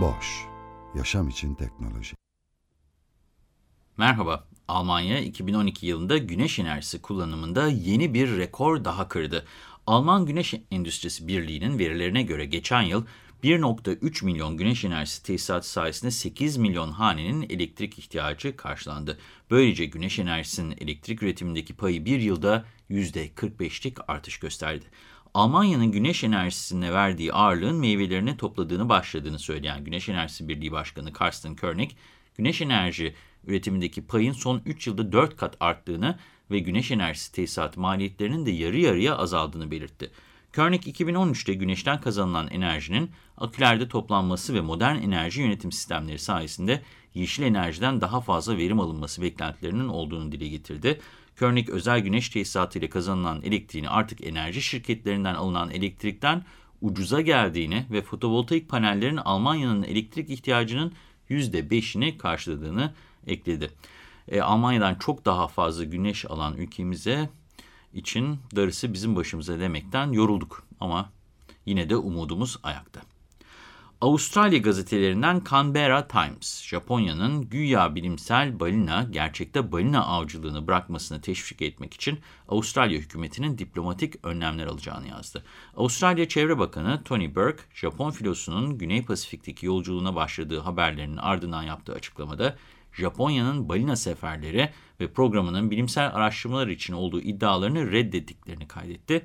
Boş, yaşam için teknoloji. Merhaba, Almanya 2012 yılında güneş enerjisi kullanımında yeni bir rekor daha kırdı. Alman Güneş Endüstrisi Birliği'nin verilerine göre geçen yıl 1.3 milyon güneş enerjisi tesisatı sayesinde 8 milyon hanenin elektrik ihtiyacı karşılandı. Böylece güneş enerjisinin elektrik üretimindeki payı bir yılda %45'lik artış gösterdi. Almanya'nın güneş enerjisine verdiği ağırlığın meyvelerini topladığını başladığını söyleyen Güneş Enerjisi Birliği Başkanı Karsten Körnek, güneş enerji üretimindeki payın son 3 yılda 4 kat arttığını ve güneş enerjisi tesisatı maliyetlerinin de yarı yarıya azaldığını belirtti. Körnek 2013'te güneşten kazanılan enerjinin akülerde toplanması ve modern enerji yönetim sistemleri sayesinde yeşil enerjiden daha fazla verim alınması beklentilerinin olduğunu dile getirdi. Körnek özel güneş tesisatı ile kazanılan elektriğini artık enerji şirketlerinden alınan elektrikten ucuza geldiğini ve fotovoltaik panellerin Almanya'nın elektrik ihtiyacının %5'ini karşıladığını ekledi. E, Almanya'dan çok daha fazla güneş alan ülkemize için darısı bizim başımıza demekten yorulduk ama yine de umudumuz ayakta. Avustralya gazetelerinden Canberra Times, Japonya'nın güya bilimsel balina, gerçekte balina avcılığını bırakmasını teşvik etmek için Avustralya hükümetinin diplomatik önlemler alacağını yazdı. Avustralya Çevre Bakanı Tony Burke, Japon filosunun Güney Pasifik'teki yolculuğuna başladığı haberlerinin ardından yaptığı açıklamada, Japonya'nın balina seferleri ve programının bilimsel araştırmalar için olduğu iddialarını reddettiklerini kaydetti.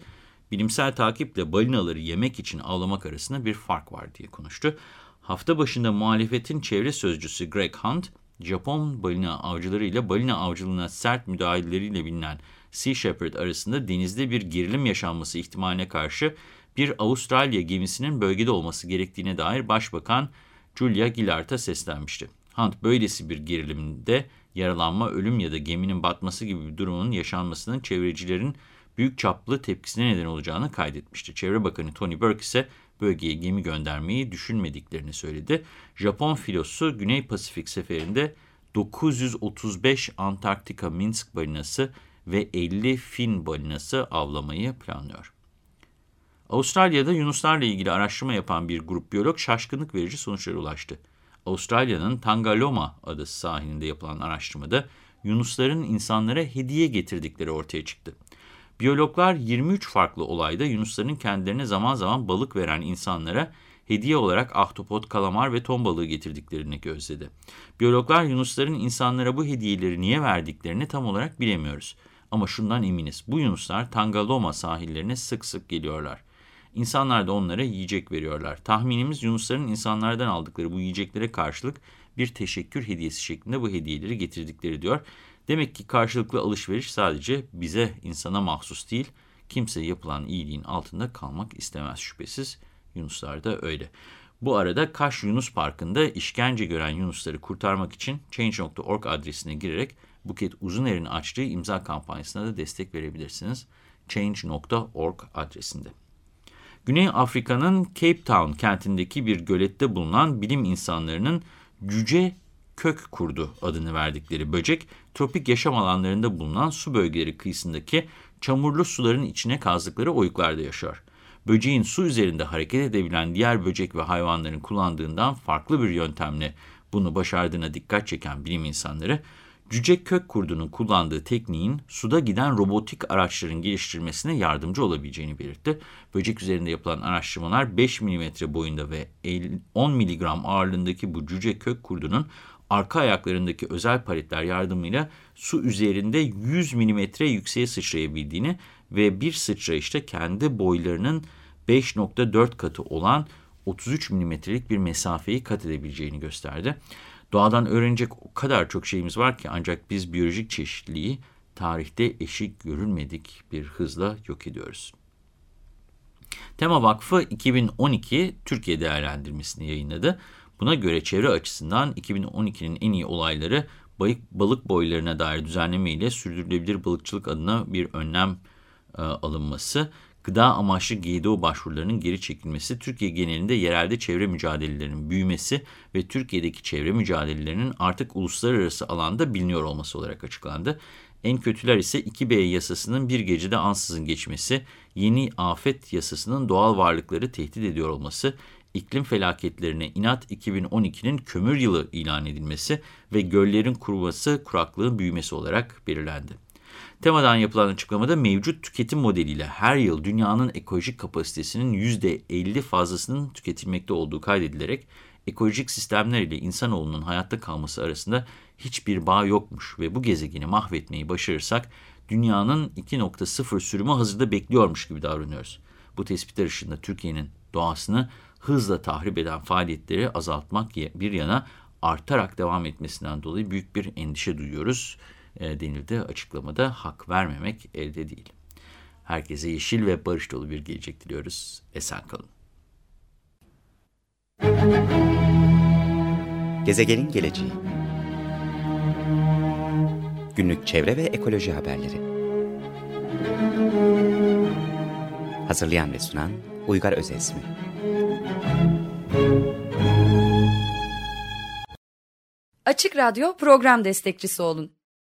Bilimsel takiple balinaları yemek için avlamak arasında bir fark var diye konuştu. Hafta başında muhalefetin çevre sözcüsü Greg Hunt, Japon balina avcıları ile balina avcılığına sert müdahaleleriyle bilinen Sea Shepherd arasında denizde bir gerilim yaşanması ihtimaline karşı bir Avustralya gemisinin bölgede olması gerektiğine dair Başbakan Julia Gillard'a seslenmişti. Hunt böylesi bir gerilimde yaralanma, ölüm ya da geminin batması gibi bir durumun yaşanmasının çevrecilerin büyük çaplı tepkisine neden olacağını kaydetmişti. Çevre Bakanı Tony Burke ise bölgeye gemi göndermeyi düşünmediklerini söyledi. Japon filosu Güney Pasifik seferinde 935 Antarktika Minsk balinası ve 50 Fin balinası avlamayı planlıyor. Avustralya'da yunuslarla ilgili araştırma yapan bir grup biyolog şaşkınlık verici sonuçlara ulaştı. Avustralya'nın Tangaloma adası sahilinde yapılan araştırmada yunusların insanlara hediye getirdikleri ortaya çıktı. Biyologlar 23 farklı olayda yunusların kendilerine zaman zaman balık veren insanlara hediye olarak ahtapot, kalamar ve ton balığı getirdiklerini gözledi. Biyologlar yunusların insanlara bu hediyeleri niye verdiklerini tam olarak bilemiyoruz. Ama şundan eminiz, bu yunuslar Tangaloma sahillerine sık sık geliyorlar. İnsanlar da onlara yiyecek veriyorlar. Tahminimiz yunusların insanlardan aldıkları bu yiyeceklere karşılık bir teşekkür hediyesi şeklinde bu hediyeleri getirdikleri diyor. Demek ki karşılıklı alışveriş sadece bize, insana mahsus değil. Kimse yapılan iyiliğin altında kalmak istemez şüphesiz. Yunuslar da öyle. Bu arada Kaş Yunus Parkı'nda işkence gören Yunusları kurtarmak için Change.org adresine girerek Buket Uzuner'in açtığı imza kampanyasına da destek verebilirsiniz. Change.org adresinde. Güney Afrika'nın Cape Town kentindeki bir gölette bulunan bilim insanlarının cüce kök kurdu adını verdikleri böcek, tropik yaşam alanlarında bulunan su bölgeleri kıyısındaki çamurlu suların içine kazdıkları oyuklarda yaşıyor. Böceğin su üzerinde hareket edebilen diğer böcek ve hayvanların kullandığından farklı bir yöntemle bunu başardığına dikkat çeken bilim insanları, cüce kök kurdunun kullandığı tekniğin suda giden robotik araçların geliştirmesine yardımcı olabileceğini belirtti. Böcek üzerinde yapılan araştırmalar 5 mm boyunda ve 10 mg ağırlığındaki bu cüce kök kurdunun arka ayaklarındaki özel paletler yardımıyla su üzerinde 100 mm yükseğe sıçrayabildiğini ve bir sıçrayışta kendi boylarının 5.4 katı olan 33 milimetrelik bir mesafeyi kat edebileceğini gösterdi. Doğadan öğrenecek o kadar çok şeyimiz var ki ancak biz biyolojik çeşitliliği tarihte eşik görülmedik bir hızla yok ediyoruz. Tema Vakfı 2012 Türkiye değerlendirmesini yayınladı. Buna göre çevre açısından 2012'nin en iyi olayları balık boylarına dair düzenleme ile sürdürülebilir balıkçılık adına bir önlem e, alınması, gıda amaçlı GDO başvurularının geri çekilmesi, Türkiye genelinde yerelde çevre mücadelelerinin büyümesi ve Türkiye'deki çevre mücadelelerinin artık uluslararası alanda biliniyor olması olarak açıklandı. En kötüler ise 2B yasasının bir gecede ansızın geçmesi, yeni afet yasasının doğal varlıkları tehdit ediyor olması, iklim felaketlerine inat 2012'nin kömür yılı ilan edilmesi ve göllerin kuruması, kuraklığın büyümesi olarak belirlendi. Temadan yapılan açıklamada mevcut tüketim modeliyle her yıl dünyanın ekolojik kapasitesinin %50 fazlasının tüketilmekte olduğu kaydedilerek ekolojik sistemler ile insanoğlunun hayatta kalması arasında hiçbir bağ yokmuş ve bu gezegeni mahvetmeyi başarırsak dünyanın 2.0 sürümü hazırda bekliyormuş gibi davranıyoruz. Bu tespitler ışığında Türkiye'nin doğasını hızla tahrip eden faaliyetleri azaltmak bir yana artarak devam etmesinden dolayı büyük bir endişe duyuyoruz e, denildi açıklamada. Hak vermemek elde değil. Herkese yeşil ve barış dolu bir gelecek diliyoruz. Esen kalın. Gezegenin geleceği Günlük çevre ve ekoloji haberleri Hazırlayan ve sunan Uygar Özesmi Açık Radyo program destekçisi olun.